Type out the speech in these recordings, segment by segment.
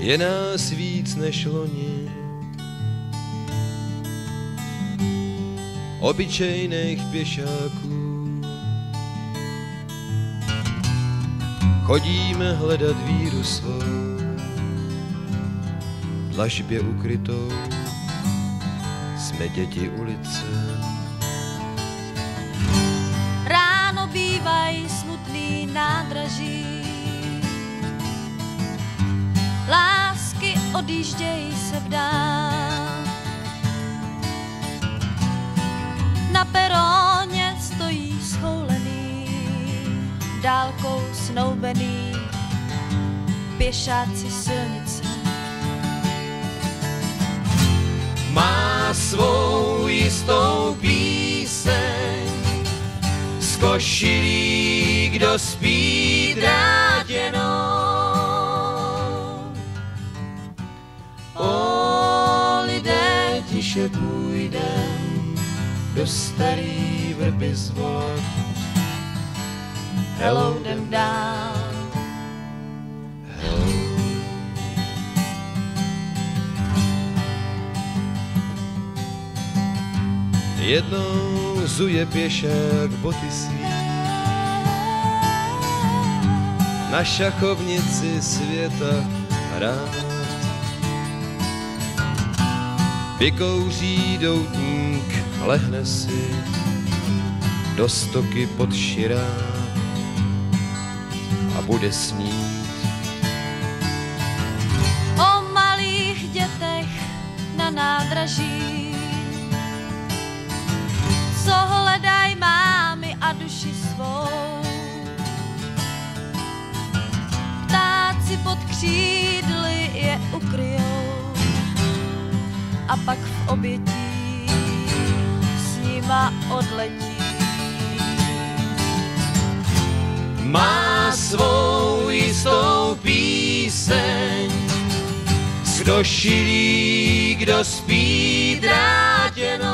je nás víc než loni. Obyčejných pěšáků chodíme hledat víru svou, dlažbě ukrytou, jsme děti ulice. Odjížděj se vdát. Na peroně stojí schoulený, dálkou snoubený, pěšáci silnice. Má svou jistou píseň, z košilí, kdo spí drátěnou. Tiše půjdem do starý vrby zvod. Hello, jdem dál. Hello. Jednou zuje pěšák boty svý na šachovnici světa rád. Vykouří doutník, lehne si do stoky pod širák a bude snít. o malých dětech na nádraží. A pak v obětí s nima odletí. Má svou jistou píseň, kdo šilí, kdo spí drátěnou.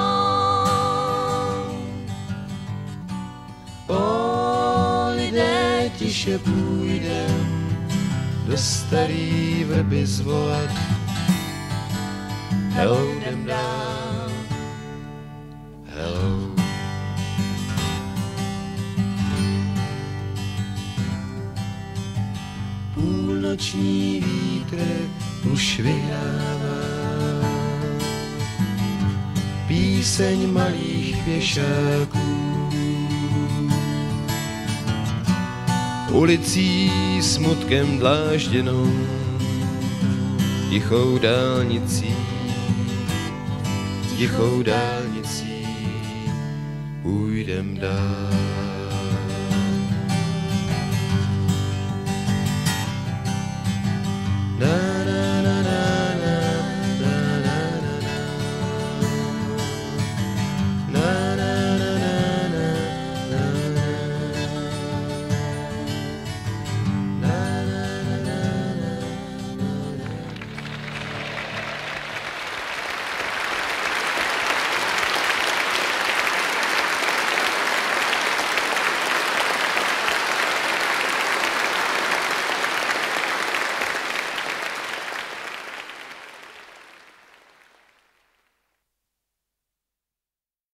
O lidé tiše půjdem do starý vrby zvolat. Hello, jdem dál. Hello. Půlnoční vítr už vyhrává píseň malých pěšáků. Ulicí smutkem dlážděnou, tichou dálnicí, tichou dálnicí, půjdem dál.